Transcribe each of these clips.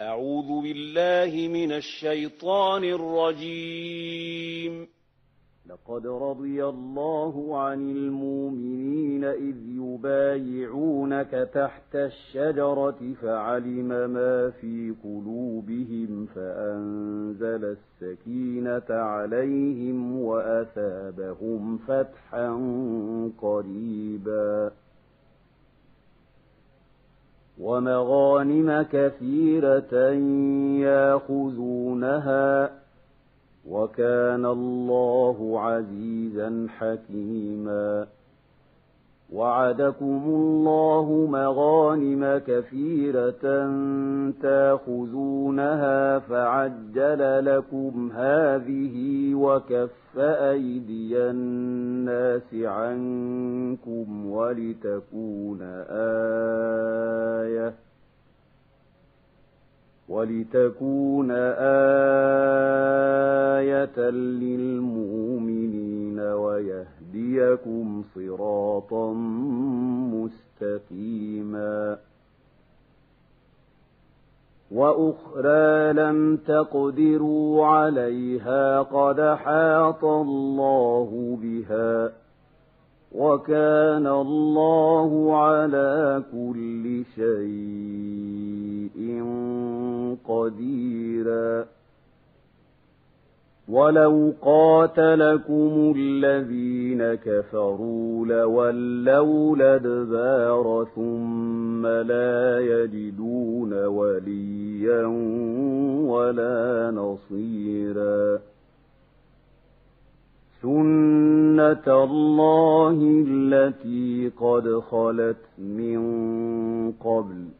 أعوذ بالله من الشيطان الرجيم. لقد رضي الله عن المؤمنين إذ يبايعونك تحت الشجرة فعلم ما في قلوبهم فأنزل السكينة عليهم وأثابهم فتحا قريبا. ومغانم كثيرة ياخذونها وكان الله عزيزا حكيما وعدكم الله مغانم كثيرة تاخذونها فعجل لكم هذه وكف أيدي الناس عنكم ولتكون آية ولتكون آية للمؤمنين ويهديكم صراطا مستقيما. وأخرى لم تقدروا عليها قد حاط الله بها وكان الله على كل شيء قديرا. ولو قاتلكم الذين كفروا لولوا الادبار ثم لا يجدون وليا ولا نصيرا سنة الله التي قد خلت من قبل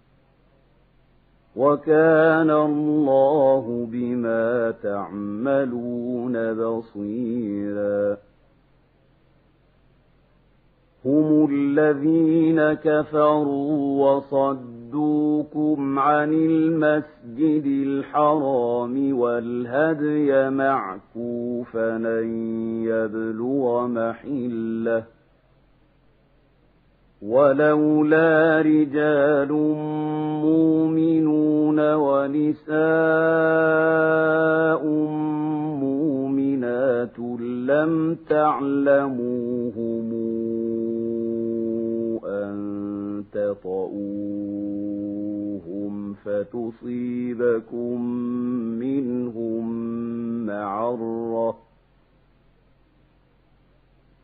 وكان الله بما تعملون بصيرا. هم الذين كفروا وصدوكم عن المسجد الحرام والهدي معكوفا أن يبلغ محلة ولولا رجال مؤمنون ونساء مؤمنات لم تعلموهم أن تطؤوهم فتصيبكم منهم معرة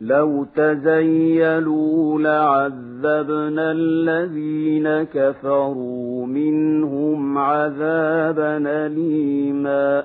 لو تزيلوا لعذبنا الذين كفروا منهم عذابا أليما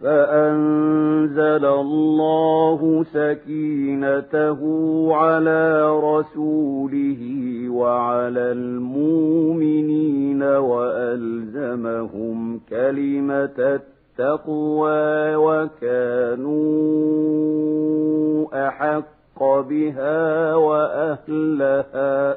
فأنزل الله سكينته على رسوله وعلى المؤمنين وألزمهم كلمة التقوى وكانوا أحق بها وأهلها.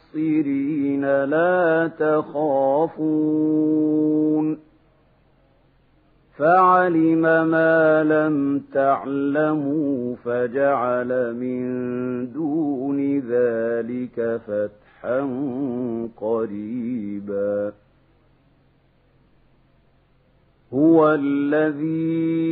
مُبْصِرِينَ لَا تَخَافُونَ. فَعَلِمَ مَا لَمْ تَعْلَمُوا فَجَعَلَ مِن دُونِ ذَلِكَ فَتْحًا قَرِيبًا. هُوَ الَّذِي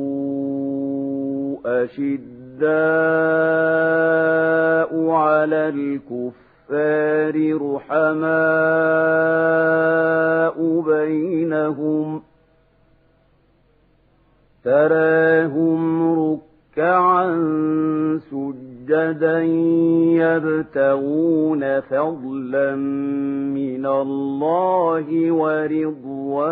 أشداء على الكفار رحماء بينهم تراهم ركعا سجدا يبتغون فضلا من الله ورضوانا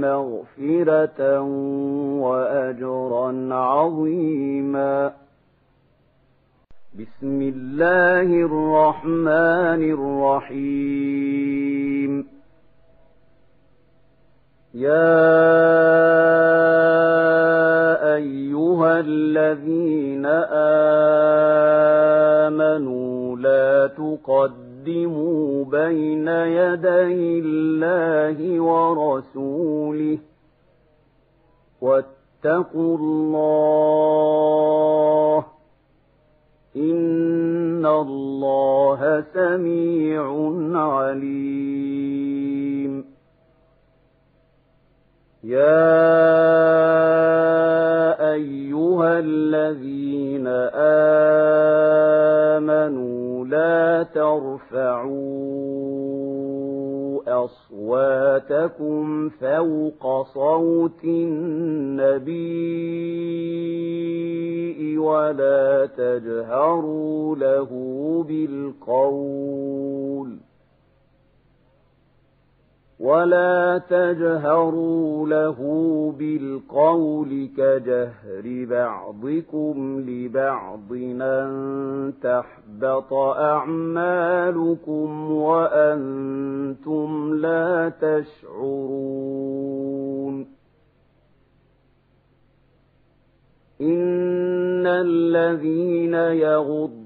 مغفرة وأجرا عظيما. بسم الله الرحمن الرحيم. يا أيها الذين آمنوا لا تقدموا بين يدي الله ورسوله واتقوا الله إن الله سميع عليم. يا أيها الذين آمنوا لا ترفعوا أصواتكم فوق صوت النبي ولا تجهروا له بالقول ولا تجهروا له بالقول كجهر بعضكم لبعض أن تحبط أعمالكم وأنتم لا تشعرون إن الذين يغضون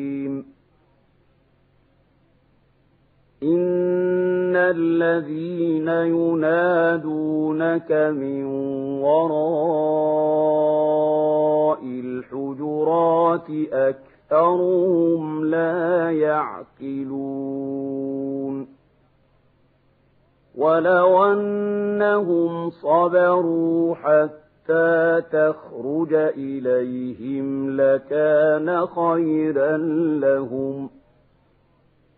إن الذين ينادونك من وراء الحجرات أكثرهم لا يعقلون ولو أنهم صبروا حتى تخرج إليهم لكان خيرا لهم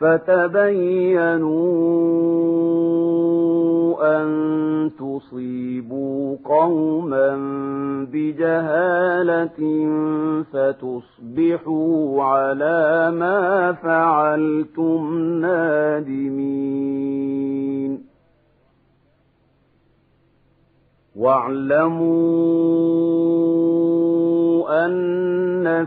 فتبينوا أن تصيبوا قوما بجهالة فتصبحوا على ما فعلتم نادمين. واعلموا أن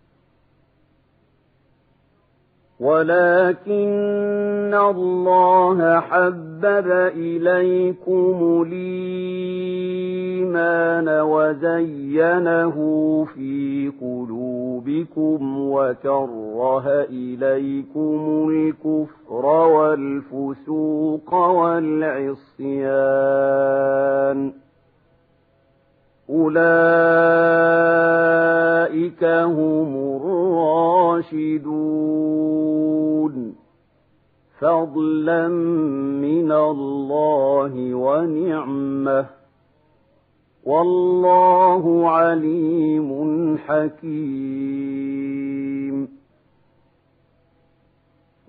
ولكن الله حبب إليكم الإيمان وزينه في قلوبكم وكره إليكم الكفر والفسوق والعصيان أولئك هم الراشدون. فضلا من الله ونعمة. والله عليم حكيم.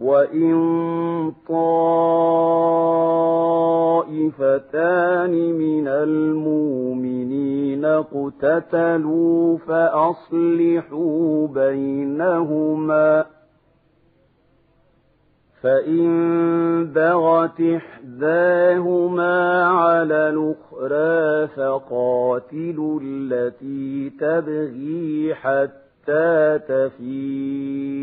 وإن طائفتان من المؤمنين اقتتلوا فأصلحوا بينهما فإن بغت إحداهما على الأخرى فقاتلوا التي تبغي حتى تفيء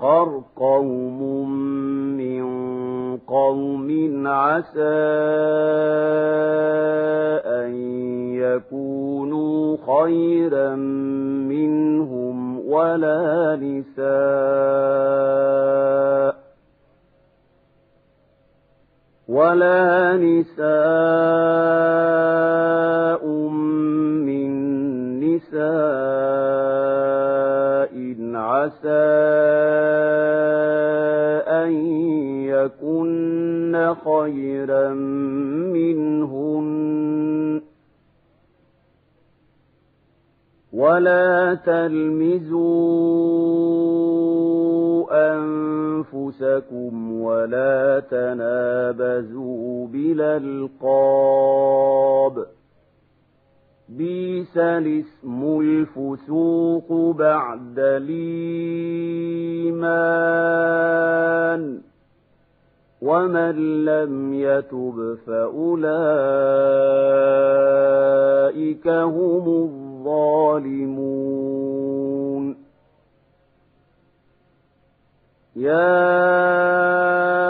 يسخر قوم من قوم عسى أن يكونوا خيرا منهم ولا نساء ولا نساء من نساء عسى أن يكن خيرا منهن. ولا تلمزوا أنفسكم ولا تنابزوا بالألقاب. بيس الاسم الفسوق بعد الإيمان. ومن لم يتب فأولئك هم الظالمون. يا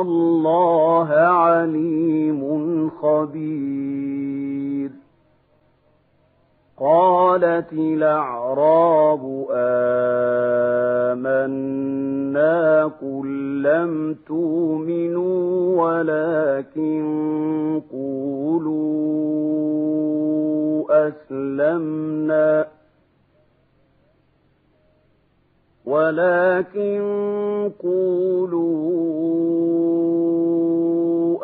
الله عليم خبير. قالت الأعراب آمنا قل لم تؤمنوا ولكن قولوا أسلمنا. ولكن قولوا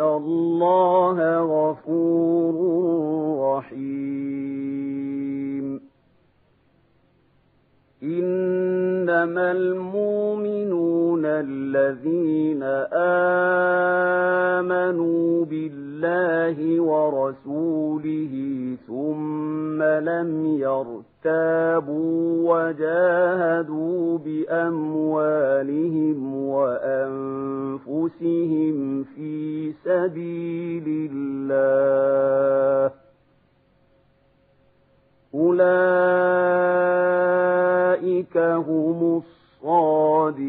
الله غفور رحيم إنما المؤمنون الذين آمنوا بالله ورسوله ثم لم يرتابوا وجاهدوا بأموالهم وأنفسهم في سبيل الله. أولئك هم الصادقون.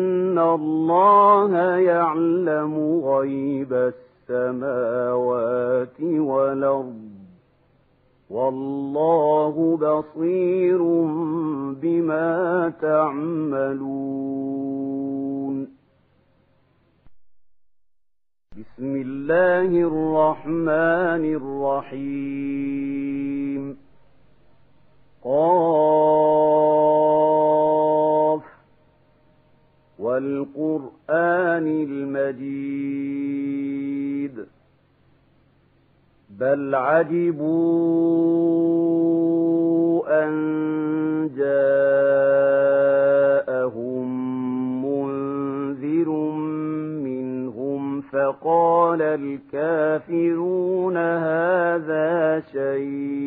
الله يعلم غيب السماوات والأرض. والله بصير بما تعملون. بسم الله الرحمن الرحيم. قاف والقرآن المجيد بل عجبوا أن جاءهم منذر منهم فقال الكافرون هذا شيء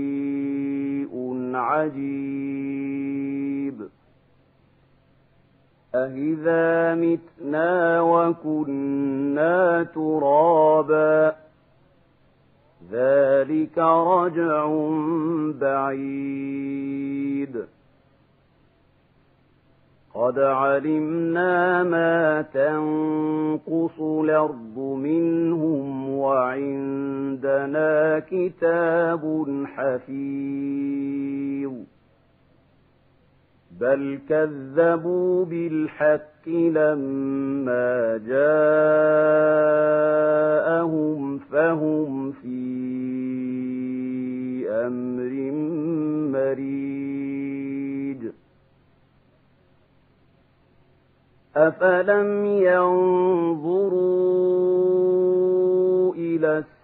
عجيب أهذا متنا وكنا ترابا ذلك رجع بعيد قد علمنا ما تنقص الأرض منهم وعندنا كتاب حفيظ بل كذبوا بالحق لما جاءهم فهم في أمر مريج. أفلم ينظروا إلى السماء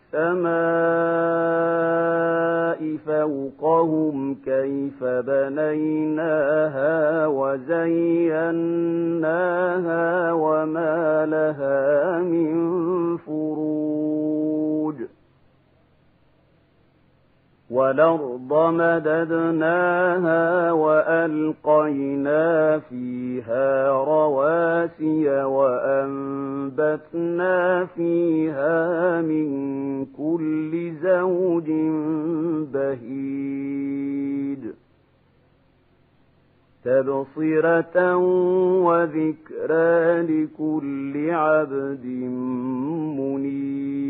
فوقهم كيف بنيناها وزيناها وما لها من فروج والأرض مددناها وألقينا فيها رواسي وأنبتنا فيها من كل زوج بهيج. تبصرة وذكرى لكل عبد منيب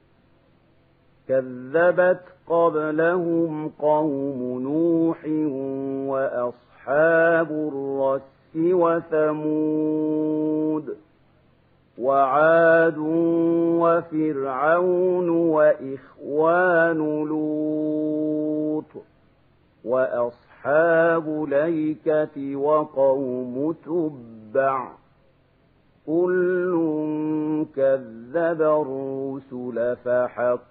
كذبت قبلهم قوم نوح وأصحاب الرس وثمود وعاد وفرعون وإخوان لوط وأصحاب ليكة وقوم تبع كل كذب الرسل فحق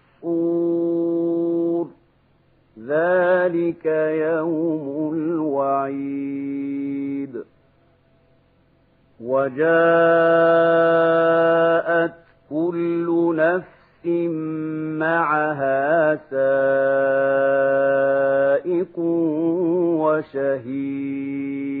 ذلك يوم الوعيد. وجاءت كل نفس معها سائق وشهيد.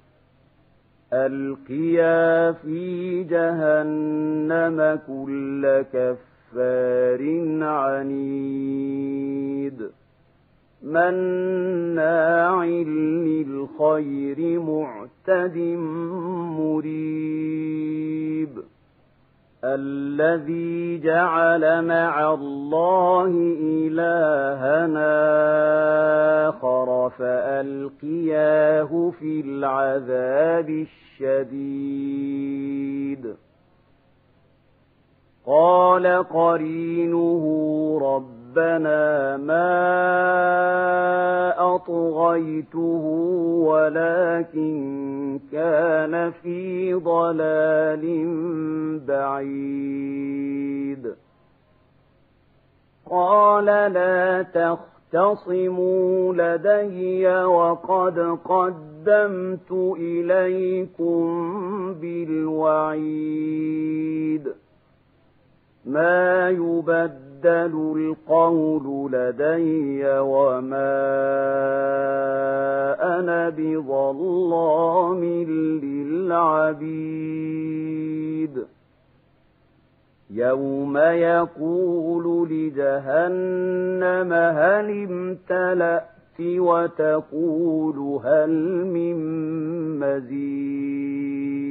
ألقيا في جهنم كل كفار عنيد. مناع للخير معتد مريب. الذي جعل مع الله إلهنا آخر فألقياه في العذاب الشديد. قال قرينه ربنا ما أطغيته ولكن كان في ضلال بعيد. قال لا تختصموا لدي وقد قدمت إليكم بالوعيد. ما يبدل القول لدي وما أنا بظلام للعبيد. يوم يقول لجهنم هل امتلأت وتقول هل من مزيد.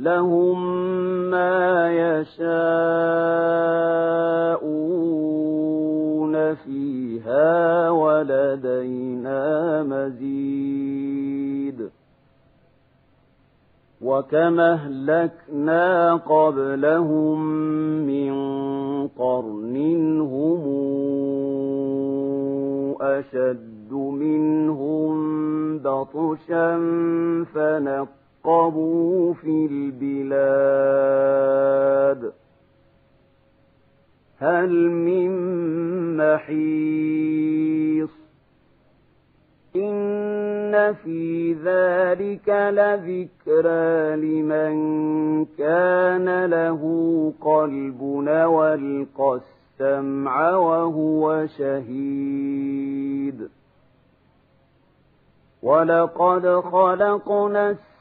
لهم ما يشاءون فيها ولدينا مزيد. وكم أهلكنا قبلهم من قرن هم أشد منهم بطشا فنقبوا في البلاد. هل من محيص؟ إن في ذلك لذكرى لمن كان له قلب والقى السمع وهو شهيد. ولقد خلقنا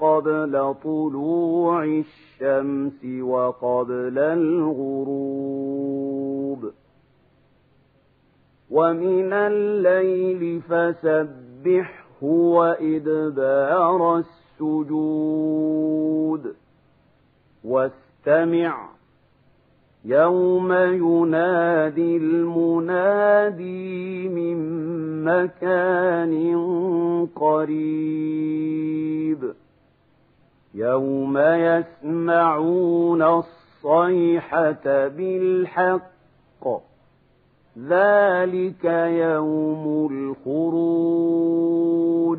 قبل طلوع الشمس وقبل الغروب. ومن الليل فسبحه وإدبار السجود. واستمع يوم ينادي المنادي من مكان قريب يوم يسمعون الصيحة بالحق ذلك يوم الخروج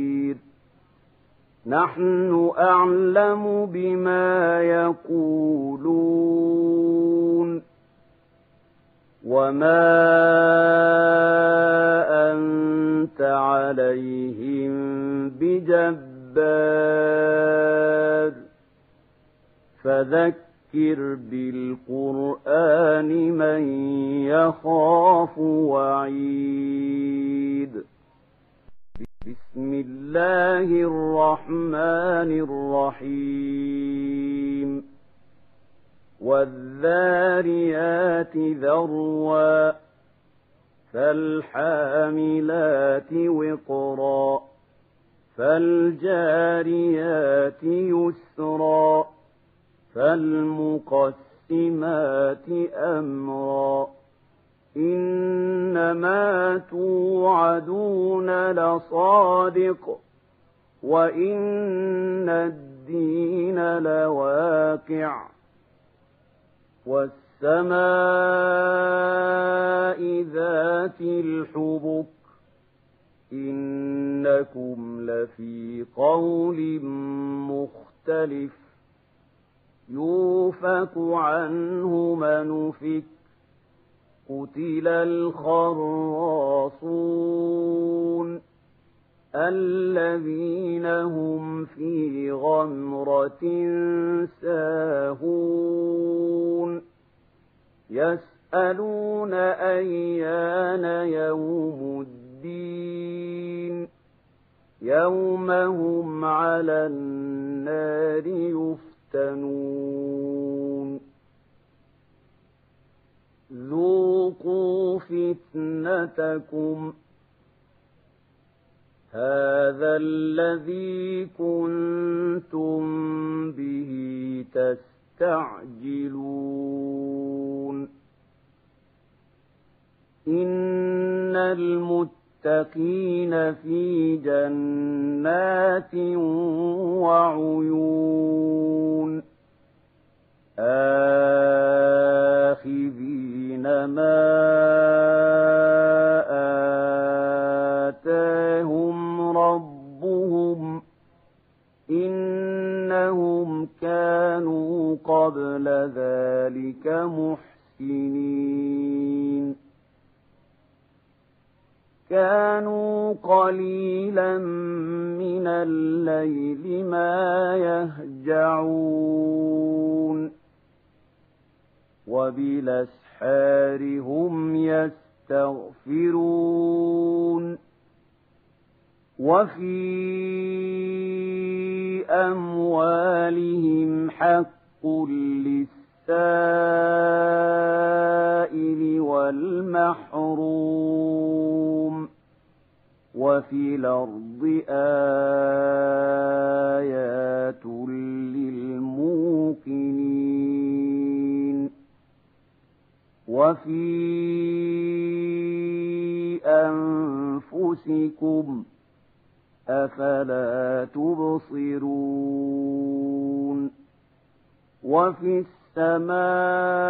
نحن أعلم بما يقولون وما وإن الدين لواقع والسماء ذات الحبك إنكم لفي قول مختلف يوفك عنه من فك قتل الخراصون الذين هم في غمرة ساهون. يسألون أيان يوم الدين. يوم هم على النار يفتنون. ذوقوا فتنتكم. هذا الذي كنتم به تستعجلون. إن المتقين في جنات وعيون. آخذين ما قبل ذلك محسنين. كانوا قليلا من الليل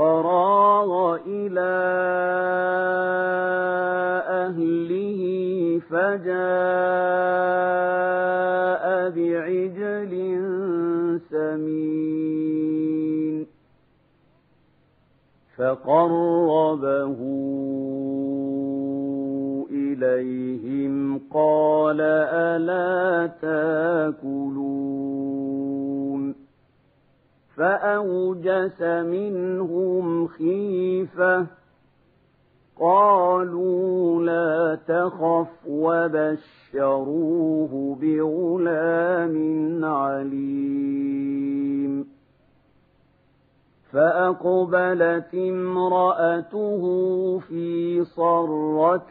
فراغ إلى أهله فجاء بعجل سمين فقربه إليهم قال ألا تأكلون فأوجس منهم خيفة. قالوا لا تخف وبشروه بغلام عليم. فأقبلت امرأته في صرة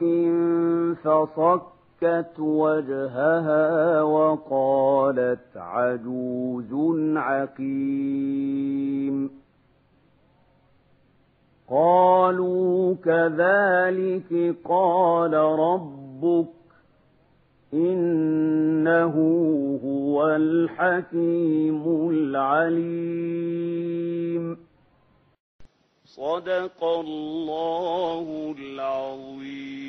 فصكت وجهها وقالت عجوز عقيم. قالوا كذلك قال ربك إنه هو الحكيم العليم. صدق الله العظيم.